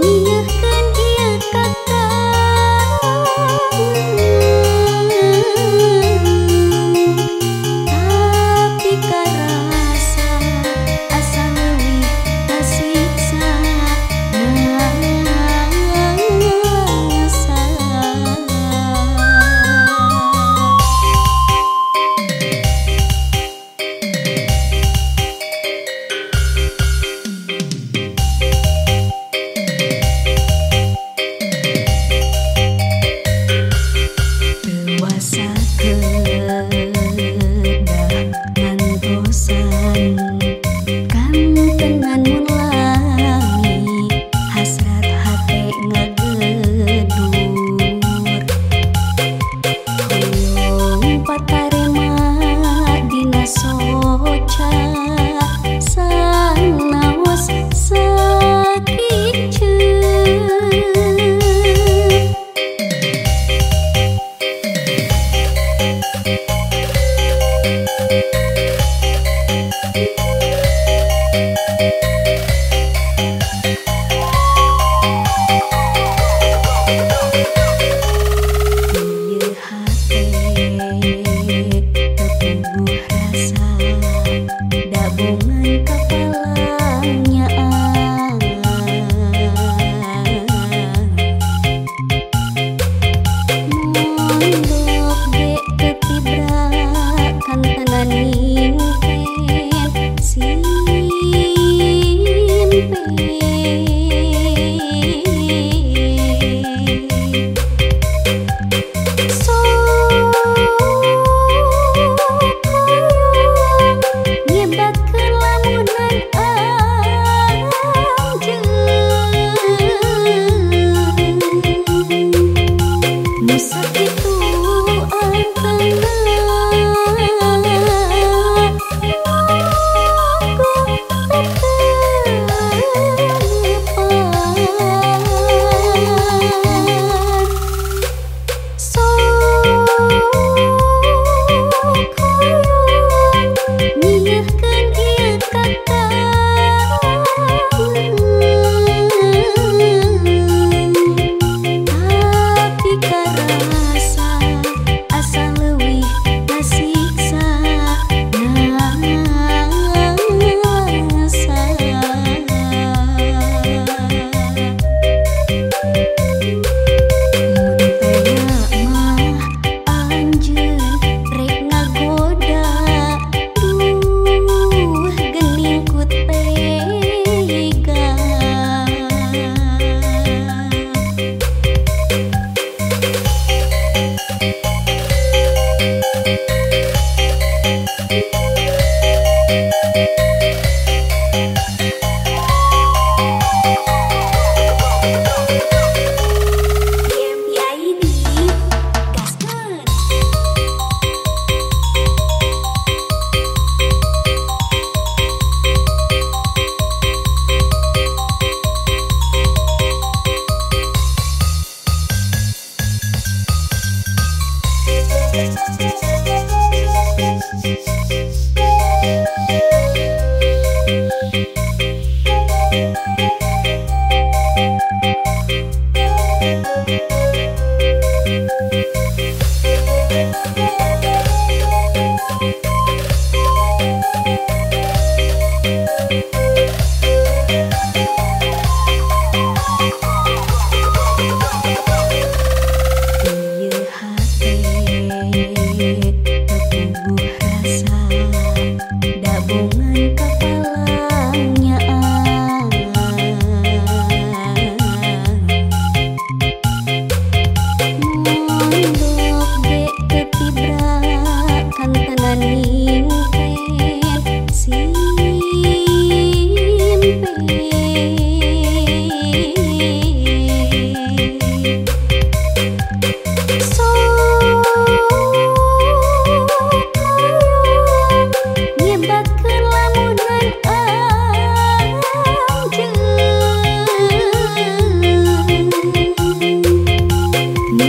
Нелегко.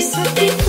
It's said.